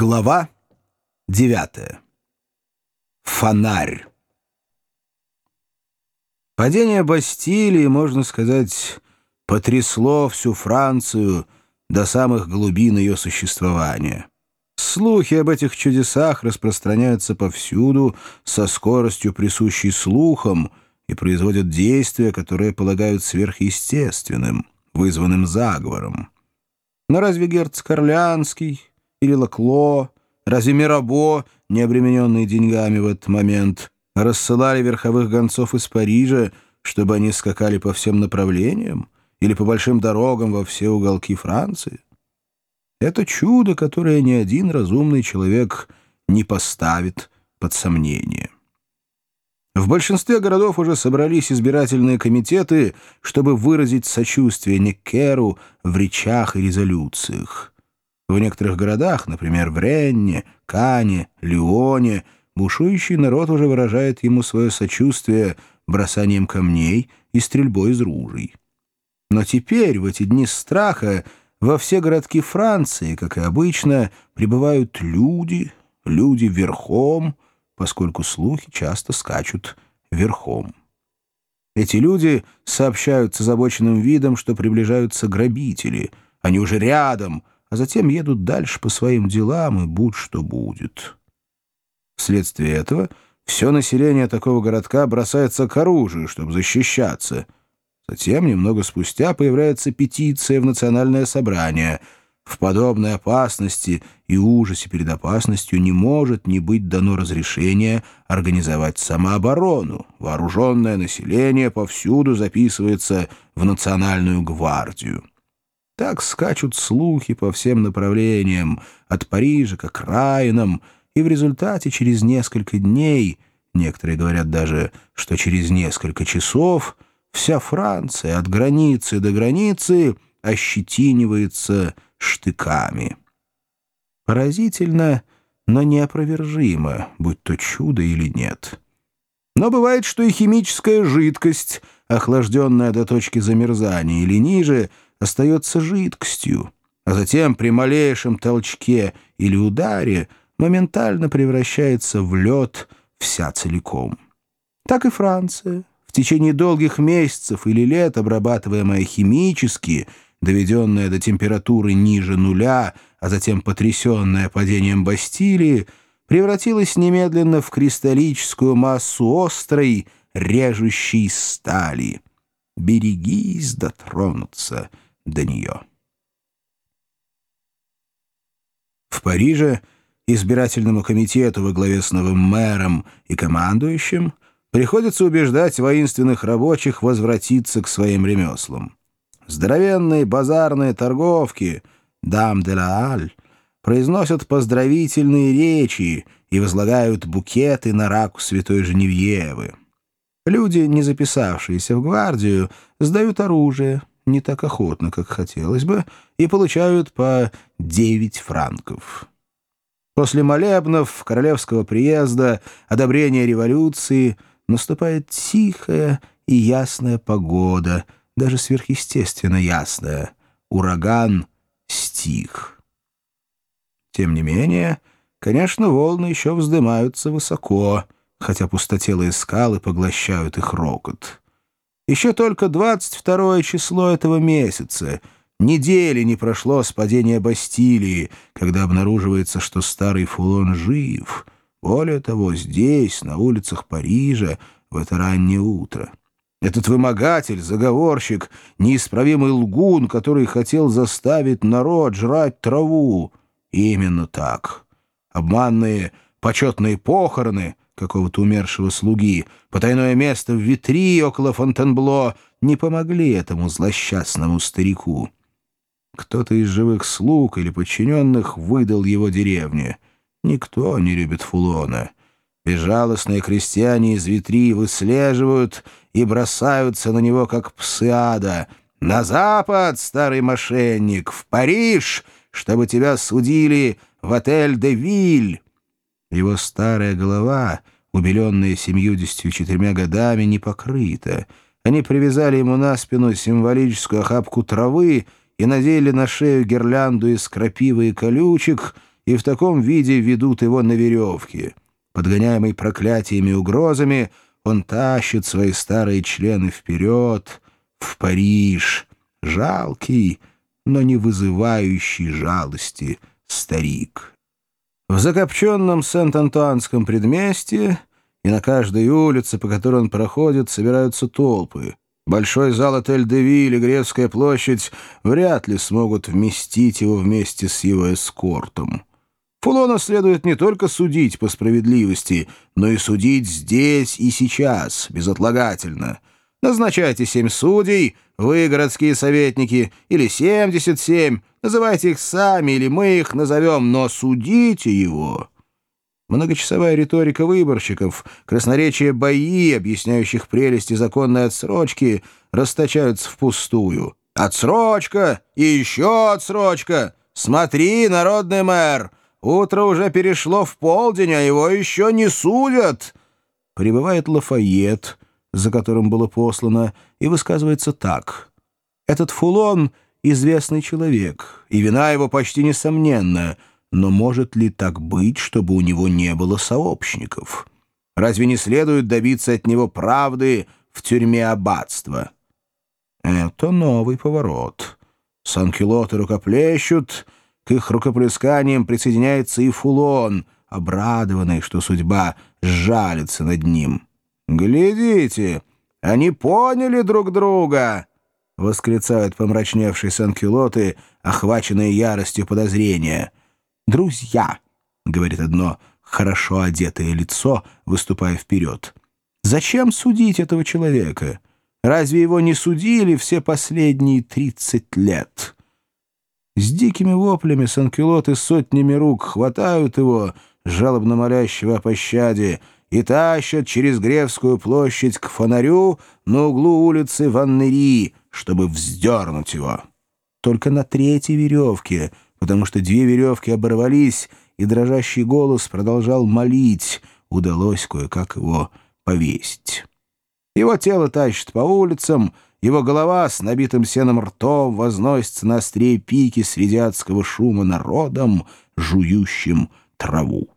Глава 9. Фонарь. Падение Бастилии, можно сказать, потрясло всю Францию до самых глубин ее существования. Слухи об этих чудесах распространяются повсюду со скоростью, присущей слухам, и производят действия, которые полагают сверхъестественным, вызванным заговором. Но разве герцог Орлеанский или Лакло, разве Мирабо, не обремененные деньгами в этот момент, рассылали верховых гонцов из Парижа, чтобы они скакали по всем направлениям или по большим дорогам во все уголки Франции? Это чудо, которое ни один разумный человек не поставит под сомнение. В большинстве городов уже собрались избирательные комитеты, чтобы выразить сочувствие Некеру в речах и резолюциях. В некоторых городах, например, в Ренне, Кане, Лионе, бушующий народ уже выражает ему свое сочувствие бросанием камней и стрельбой из ружей. Но теперь, в эти дни страха, во все городки Франции, как и обычно, прибывают люди, люди верхом, поскольку слухи часто скачут верхом. Эти люди сообщают с озабоченным видом, что приближаются грабители. Они уже рядом, а затем едут дальше по своим делам, и будь что будет. Вследствие этого все население такого городка бросается к оружию, чтобы защищаться. Затем, немного спустя, появляется петиция в национальное собрание. В подобной опасности и ужасе перед опасностью не может не быть дано разрешение организовать самооборону. Вооруженное население повсюду записывается в национальную гвардию. Так скачут слухи по всем направлениям, от Парижа к окраинам, и в результате через несколько дней, некоторые говорят даже, что через несколько часов, вся Франция от границы до границы ощетинивается штыками. Поразительно, но неопровержимо, будь то чудо или нет. Но бывает, что и химическая жидкость, охлажденная до точки замерзания или ниже, остается жидкостью, а затем при малейшем толчке или ударе моментально превращается в лед вся целиком. Так и Франция, в течение долгих месяцев или лет обрабатываемая химически, доведенная до температуры ниже нуля, а затем потрясенная падением Бастилии, превратилась немедленно в кристаллическую массу острой, режущей стали. Берегись дотронуться до нее. В Париже избирательному комитету во главе с новым мэром и командующим приходится убеждать воинственных рабочих возвратиться к своим ремеслам. Здоровенные базарные торговки «Дам де ла Аль» произносят поздравительные речи и возлагают букеты на раку святой Женевьевы. Люди, не записавшиеся в гвардию, сдают оружие, не так охотно, как хотелось бы, и получают по 9 франков. После молебнов, королевского приезда, одобрения революции наступает тихая и ясная погода, даже сверхъестественно ясная. Ураган стих. Тем не менее, конечно, волны еще вздымаются высоко, хотя пустотелые скалы поглощают их рокот. Еще только 22 число этого месяца. Недели не прошло с падения Бастилии, когда обнаруживается, что старый Фулон жив. Более того, здесь, на улицах Парижа, в это раннее утро. Этот вымогатель, заговорщик, неисправимый лгун, который хотел заставить народ жрать траву. Именно так. Обманные почетные похороны — какого-то умершего слуги, потайное место в витри около Фонтенбло не помогли этому злосчастному старику. Кто-то из живых слуг или подчиненных выдал его деревне. Никто не любит Фулона. Безжалостные крестьяне из витри выслеживают и бросаются на него, как псы ада. «На запад, старый мошенник! В Париж, чтобы тебя судили в отель «Де Виль!» Его старая голова, убеленная семьюдесятью четырьмя годами, не покрыта. Они привязали ему на спину символическую охапку травы и надели на шею гирлянду из крапивы и колючек, и в таком виде ведут его на веревке. Подгоняемый проклятиями и угрозами, он тащит свои старые члены вперед, в Париж, жалкий, но не вызывающий жалости старик. В закопченном Сент-Антуанском предместье и на каждой улице, по которой он проходит, собираются толпы. Большой зал отель «Девиль» и Гревская площадь вряд ли смогут вместить его вместе с его эскортом. Фулона следует не только судить по справедливости, но и судить здесь и сейчас, безотлагательно. Назначайте семь судей, вы, городские советники, или семьдесят семь, называйте их сами, или мы их назовем, но судите его. Многочасовая риторика выборщиков, красноречие бои, объясняющих прелести законной отсрочки, расточаются впустую. «Отсрочка! И еще отсрочка! Смотри, народный мэр! Утро уже перешло в полдень, а его еще не судят!» Прибывает Лафайет, за которым было послано, и высказывается так. «Этот Фулон — известный человек, и вина его почти несомненная — но может ли так быть, чтобы у него не было сообщников? Разве не следует добиться от него правды в тюрьме аббатства? Это новый поворот. Санкелоты рукоплещут, к их рукоплесканиям присоединяется и Фулон, обрадованный, что судьба сжалится над ним. «Глядите, они поняли друг друга!» — восклицают помрачневшие санкелоты, охваченные яростью подозрения — «Друзья», — говорит одно хорошо одетое лицо, выступая вперед, — «зачем судить этого человека? Разве его не судили все последние тридцать лет?» С дикими воплями санкюлоты сотнями рук хватают его, жалобно молящего о пощаде, и тащат через Гревскую площадь к фонарю на углу улицы Ваннери, чтобы вздернуть его. Только на третьей веревке — потому что две веревки оборвались, и дрожащий голос продолжал молить, удалось кое-как его повесить. Его тело тащит по улицам, его голова с набитым сеном ртом возносится на острее пики среди адского шума народом, жующим траву.